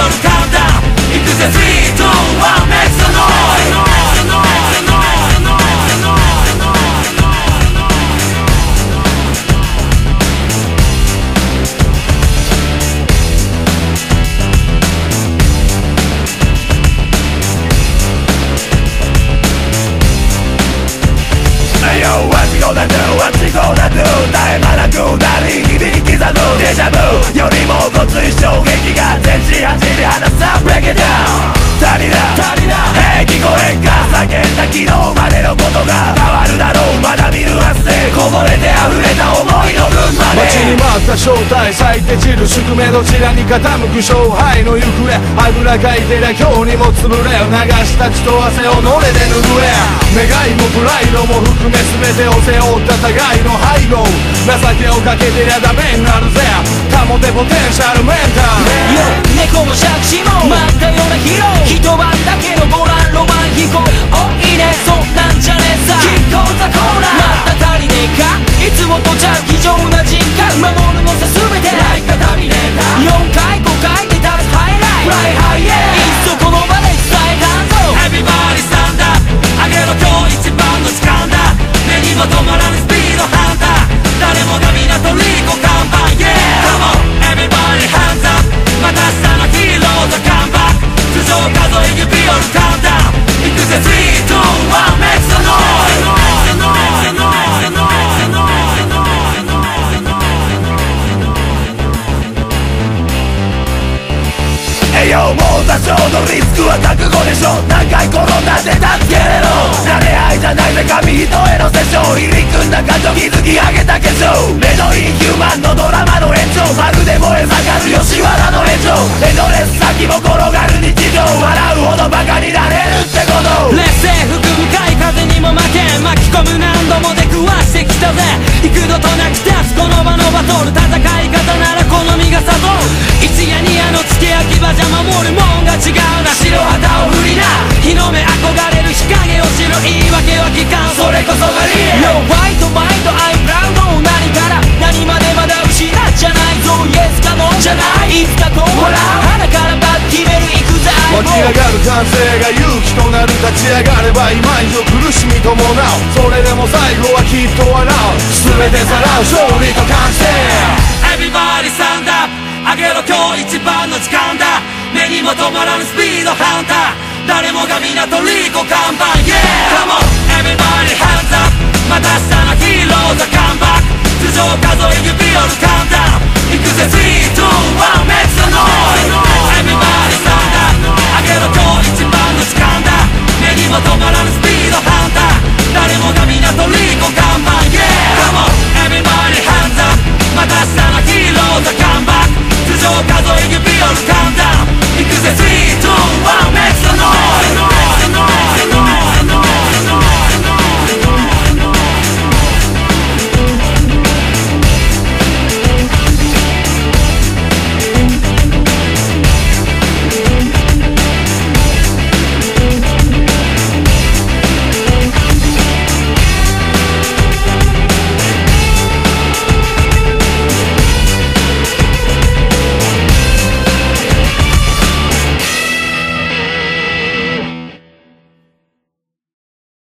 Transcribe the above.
freedom countdown It is a three, two, one, mess up. 叫んだ昨日までのことが変わるだろうまだ見るはずでこぼれて溢れた思いの分まで待ちに待った正体咲いて散る宿命どちらに傾く勝敗の行方。あぐらかいてりゃ今日にも潰れ。流した血と汗をのれ。で拭え願いもプライドも含め全てを背負った互いの背後。情けをかけてりゃダメになるぜ。保てポテンシャルメンタル、栄養も多少のリスクは覚悟でしょ。何回転んだって助けれろ。慣れ合いじゃないぜ紙一重のセッション入り組んだ感情築き上げた化粧目のインヒューマンのドラマの延長まるで燃え盛る吉原の炎上。エドレス先も転がる日常。笑うほどバカになれるってこと。劣勢福深い風にも負け巻き込む何度も出くわしてきたぜ。幾度となく立つこの場のバトル戦い方なら好みが誘う一夜二じゃ守るもんが違うな白旗を振りな。日の目憧れる日陰を知る言い訳は聞かん。それこそがリアル。Yo ファイトマインド I'm proud 何から。何までまだ失っちゃないぞ。Yes か No じゃない。いつかこう笑う鼻からバッ決める行くぜ。湧き上がる歓声が勇気となる立ち上がれば今以上苦しみ伴うそれでも最後はきっと笑う。全てさらう。勝利と完成 Everybody stand up 上げろ今日一番の時間だ。目にも止まらぬスピードハンター誰もが港リコ看ン Yeah! Come on! Everybody!